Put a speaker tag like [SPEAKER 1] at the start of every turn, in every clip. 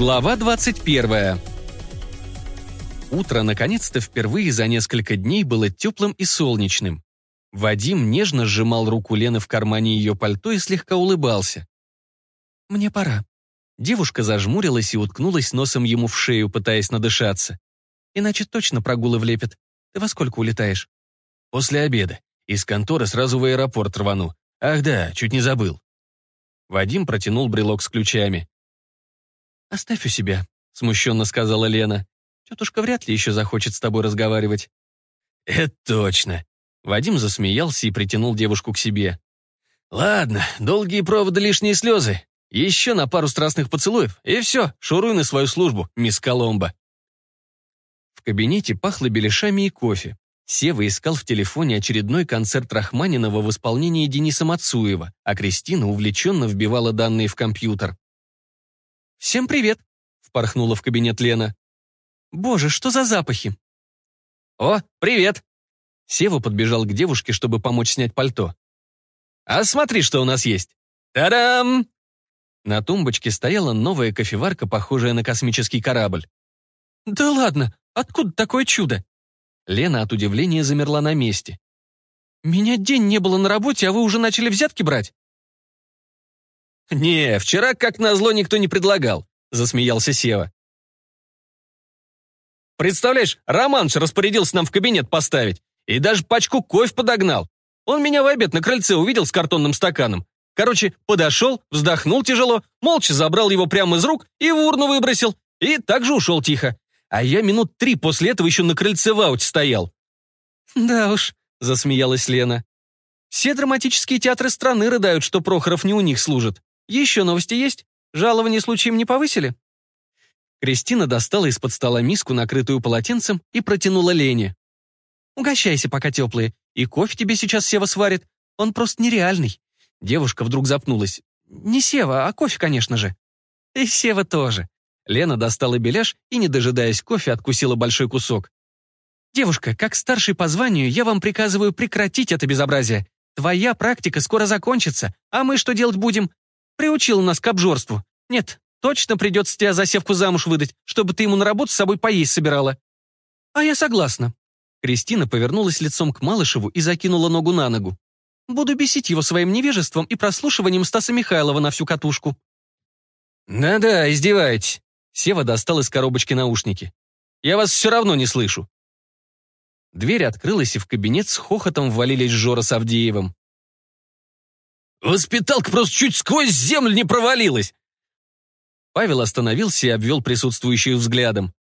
[SPEAKER 1] Глава 21. Утро, наконец-то, впервые за несколько дней было теплым и солнечным. Вадим нежно сжимал руку Лены в кармане ее пальто и слегка улыбался. «Мне пора». Девушка зажмурилась и уткнулась носом ему в шею, пытаясь надышаться. «Иначе точно прогулы влепят. Ты во сколько улетаешь?»
[SPEAKER 2] «После обеда. Из конторы сразу в аэропорт рвану. Ах да, чуть не забыл».
[SPEAKER 1] Вадим протянул брелок с ключами. «Оставь у себя», — смущенно сказала Лена. «Тетушка вряд ли еще захочет с тобой разговаривать».
[SPEAKER 2] «Это точно».
[SPEAKER 1] Вадим засмеялся и притянул девушку к себе.
[SPEAKER 2] «Ладно, долгие проводы, лишние слезы. Еще на пару страстных поцелуев, и все, шуруй на свою службу, мисс Коломбо».
[SPEAKER 1] В кабинете пахло беляшами и кофе. Сева искал в телефоне очередной концерт Рахманинова в исполнении Дениса Мацуева, а Кристина увлеченно вбивала данные в компьютер. «Всем привет!» — впорхнула в кабинет Лена. «Боже, что за запахи?»
[SPEAKER 2] «О, привет!»
[SPEAKER 1] Сева подбежал к девушке, чтобы помочь снять пальто.
[SPEAKER 2] «А смотри, что у нас есть! Та-дам!»
[SPEAKER 1] На тумбочке стояла новая кофеварка, похожая на космический корабль. «Да ладно, откуда такое чудо?» Лена от удивления замерла на месте. «Меня день не было на работе, а вы уже начали взятки брать?»
[SPEAKER 2] «Не, вчера, как назло, никто не предлагал», — засмеялся Сева. «Представляешь, Романш распорядился нам в кабинет поставить и даже пачку кофе подогнал. Он меня в обед на крыльце увидел с картонным стаканом. Короче, подошел, вздохнул тяжело, молча забрал его прямо из рук и в урну выбросил, и также ушел тихо. А я минут три после этого еще на крыльце в ауте стоял».
[SPEAKER 1] «Да уж», — засмеялась Лена. «Все драматические театры страны рыдают, что Прохоров не у них служит. Еще новости есть? Жалование случаем не повысили?» Кристина достала из-под стола миску, накрытую полотенцем, и протянула Лене. «Угощайся, пока теплые. И кофе тебе сейчас Сева сварит. Он просто нереальный». Девушка вдруг запнулась. «Не Сева, а кофе, конечно же». «И Сева тоже». Лена достала беляш и, не дожидаясь кофе, откусила большой кусок. «Девушка, как старший по званию, я вам приказываю прекратить это безобразие. Твоя практика скоро закончится, а мы что делать будем? Приучил нас к обжорству. Нет, точно придется тебя за севку замуж выдать, чтобы ты ему на работу с собой поесть собирала. А я согласна. Кристина повернулась лицом к Малышеву и закинула ногу на ногу. Буду бесить его своим невежеством и прослушиванием Стаса Михайлова на всю катушку.
[SPEAKER 2] «Да-да, издеваетесь». Сева достал из коробочки наушники. «Я вас все равно не слышу».
[SPEAKER 1] Дверь открылась, и в кабинет с хохотом ввалились Жора с Авдеевым.
[SPEAKER 2] Воспиталка просто чуть сквозь землю не провалилась.
[SPEAKER 1] Павел остановился и обвел присутствующих взглядом.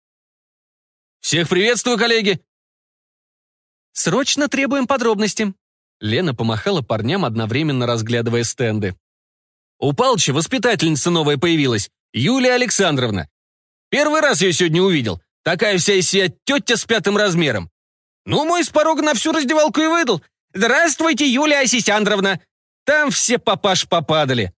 [SPEAKER 2] «Всех приветствую, коллеги!»
[SPEAKER 1] «Срочно требуем подробности!» Лена помахала парням, одновременно разглядывая стенды.
[SPEAKER 2] «У Палча воспитательница новая появилась, Юлия Александровна. Первый раз ее сегодня увидел. Такая вся из себя тетя с пятым размером. Ну, мой с порога на всю раздевалку и выдал. «Здравствуйте, Юлия Асисяндровна! Там все папаш попадали.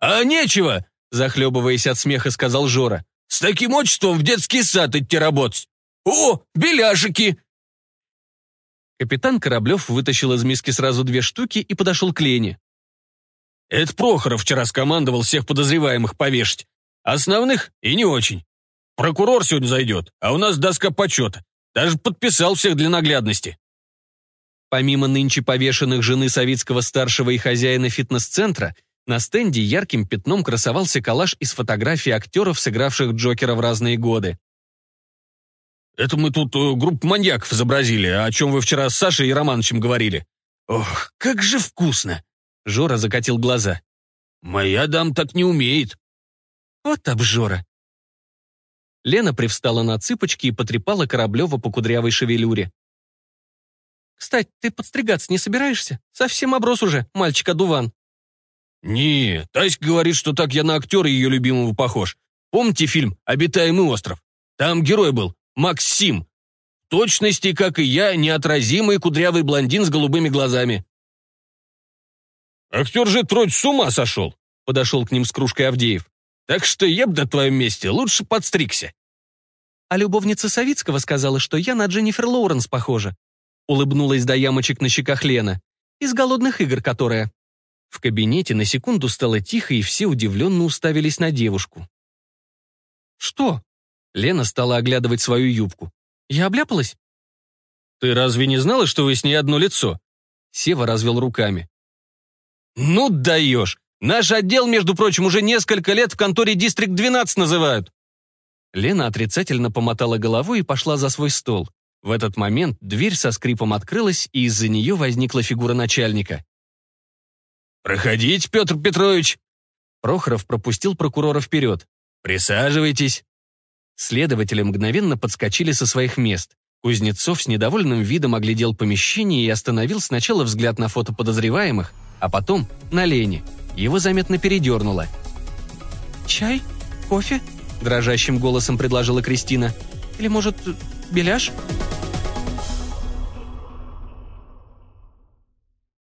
[SPEAKER 2] «А нечего», — захлебываясь от смеха, сказал Жора. «С таким отчеством в детский сад идти работать. О, беляшики!»
[SPEAKER 1] Капитан Кораблев вытащил из миски сразу две штуки и подошел к Лене.
[SPEAKER 2] «Это Прохоров вчера скомандовал всех подозреваемых повешать. Основных и не очень. Прокурор сегодня зайдет, а у нас доска почета. Даже подписал всех для наглядности».
[SPEAKER 1] Помимо нынче повешенных жены Савицкого старшего и хозяина фитнес-центра, на стенде ярким пятном красовался коллаж из фотографий актеров, сыгравших Джокера в разные годы.
[SPEAKER 2] «Это мы тут э, группу маньяков изобразили, о чем вы вчера с Сашей и Романовичем говорили. Ох, как же вкусно!»
[SPEAKER 1] Жора закатил глаза.
[SPEAKER 2] «Моя дам так не умеет».
[SPEAKER 1] «Вот обжора!» Лена привстала на цыпочки и потрепала Кораблева по кудрявой шевелюре. Кстати, ты подстригаться не собираешься? Совсем оброс уже, мальчик-одуван».
[SPEAKER 2] «Не, Таська говорит, что так я на актера ее любимого похож. Помните фильм «Обитаемый остров»? Там герой был Максим. В точности, как и я, неотразимый кудрявый блондин с голубыми глазами». «Актер же троить с ума сошел», — подошел к ним с кружкой Авдеев. «Так что я бы на твоем месте лучше подстригся».
[SPEAKER 1] А любовница Савицкого сказала, что я на Дженнифер Лоуренс похожа улыбнулась до ямочек на щеках Лена. «Из голодных игр, которая...» В кабинете на секунду стало тихо, и все удивленно уставились на девушку. «Что?» Лена стала оглядывать свою юбку. «Я обляпалась?»
[SPEAKER 2] «Ты разве не знала, что вы с ней одно лицо?»
[SPEAKER 1] Сева развел руками.
[SPEAKER 2] «Ну даешь! Наш отдел, между прочим, уже несколько лет в конторе Дистрикт 12 называют!»
[SPEAKER 1] Лена отрицательно помотала головой и пошла за свой стол. В этот момент дверь со скрипом открылась, и из-за нее возникла фигура начальника.
[SPEAKER 2] «Проходите, Петр Петрович!»
[SPEAKER 1] Прохоров пропустил прокурора вперед.
[SPEAKER 2] «Присаживайтесь!»
[SPEAKER 1] Следователи мгновенно подскочили со своих мест. Кузнецов с недовольным видом оглядел помещение и остановил сначала взгляд на фото подозреваемых, а потом на Лене. Его заметно передернуло. «Чай? Кофе?» – дрожащим голосом предложила Кристина. «Или, может, беляш?»